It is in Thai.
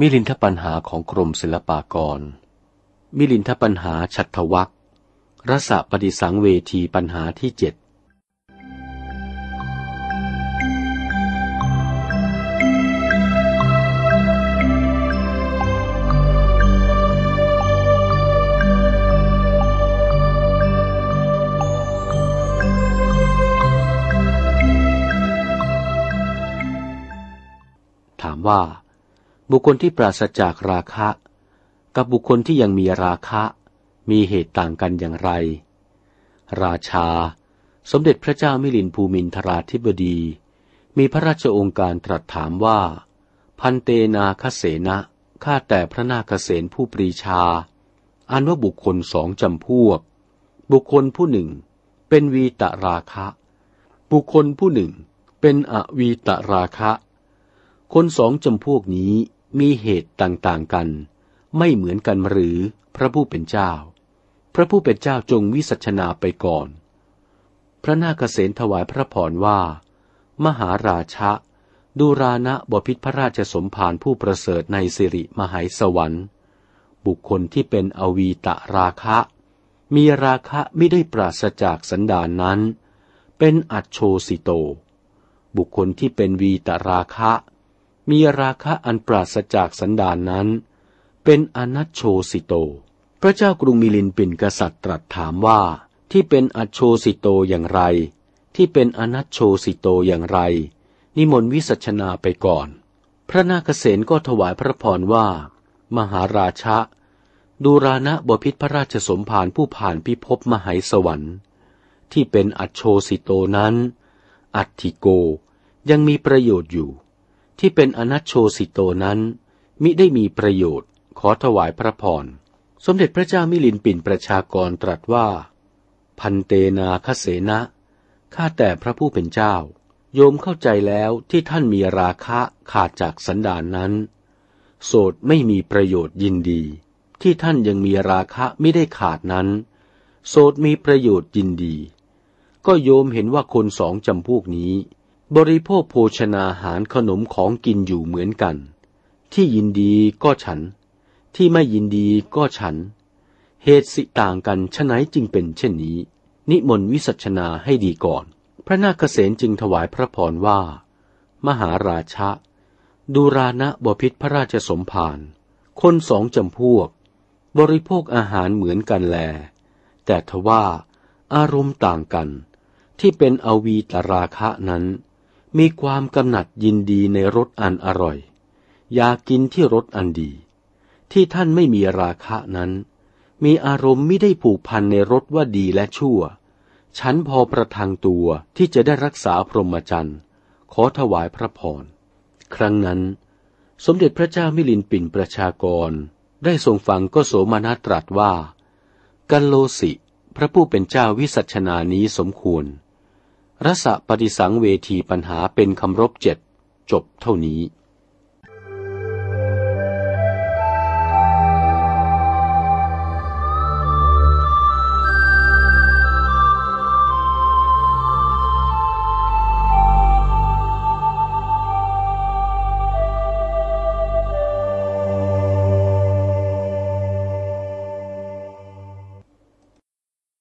มิลินทปัญหาของกรมศิลปากร มิลินทปัญหาฉัตวักรสปฏิสังเวทีปัญหาที่เจ็ดถามว่า บุคคลที่ปราศจากราคะ กับบุคคลที่ยังมีราคะ มีเหตุต่างกันอย่างไร ราชา สมเด็จพระเจ้ามิลินภูมินทราธิบดี มีพระราชองค์การตรัสถามว่า พันเตนาคเสนะข้าแต่พระนาคเสนผู้ปรีชา อันว่าบุคคลสองจำพวก บุคคลผู้หนึ่ง เป็นวีตราคะ บุคคลผู้หนึ่ง เป็นอวีตราคะ คนสองจำพวกนี้ มีเหตุต่างๆกัน ไม่เหมือนกันหรือพระผู้เป็นเจ้า พระผู้เป็นเจ้าจงวิสัชนาไปก่อน พระนาคเษนถวายพระพรว่า มหาราชะดูรานะบพิษพระราชสมภารผู้ประเสริฐในสิริมหายสวรรค์ บุคคลที่เป็นอวีตะราคะ มีราคะไม่ได้ปราศจากสันดานนั้น เป็นอัจโชสิโต บุคคลที่เป็นวีตราคะ มีราคะอันปราศจากสันดานนั้น เป็นอนัชโชสิโต พระเจ้ากรุงมิลินปินกษัตริย์ตรัสถามว่า ที่เป็นอโชสิโตอย่างไร ที่เป็นอนัชโชสิโตอย่างไร นิมนต์วิสัชนาไปก่อน พระนาคเษนก็ถวายพระพรว่า มหาราชะดูรานะบพิษพระราชสมภารผู้ผ่านพิภพมหายสวรรค์ ที่เป็นอัโชสิโตนั้น อัตถิโกยังมีประโยชน์อยู่ ที่เป็นอนัชโชสิโตนั้น มิได้มีประโยชน์ ขอถวายพระพร สมเด็จพระเจ้ามิลินปินประชากรตรัสว่า พันเตนาคเสนะข้าแต่พระผู้เป็นเจ้า โยมเข้าใจแล้วที่ท่านมีราคะขาดจากสันดานนั้น โสดไม่มีประโยชน์ยินดี ที่ท่านยังมีราคะไม่ได้ขาดนั้น โสดมีประโยชน์ยินดี ก็โยมเห็นว่าคนสองจำพวกนี้ บริโภคโภชนาหารขนมของกินอยู่เหมือนกัน ที่ยินดีก็ฉัน ที่ไม่ยินดีก็ฉัน เหตุสิต่างกันฉะไหนจึงเป็นเช่นนี้ นิมนต์วิสัชนาให้ดีก่อน พระนาคเษนจึงถวายพระพรว่า มหาราชะ ดูรานะบพิษพระราชสมภารคนสองจำพวก บริโภคอาหารเหมือนกันแล แต่ทว่าอารมณ์ต่างกัน ที่เป็นอวีตราคะนั้น มีความกำหนัดยินดีในรสอันอร่อย อยากกินที่รสอันดี ที่ท่านไม่มีราคะนั้น มีอารมณ์ไม่ได้ผูกพันในรสว่าดีและชั่ว ฉันพอประทังตัวที่จะได้รักษาพรหมจรรย์ขอถวายพระพร ครั้งนั้น สมเด็จพระเจ้ามิลินปินประชากร ได้ทรงฟังก็โสมนัตรัสว่า กัลโลสิ พระผู้เป็นเจ้าวิสัชนานี้สมควร รสปฏิสังเวทีปัญหาเป็นคำรบเจ็ดจบเท่านี้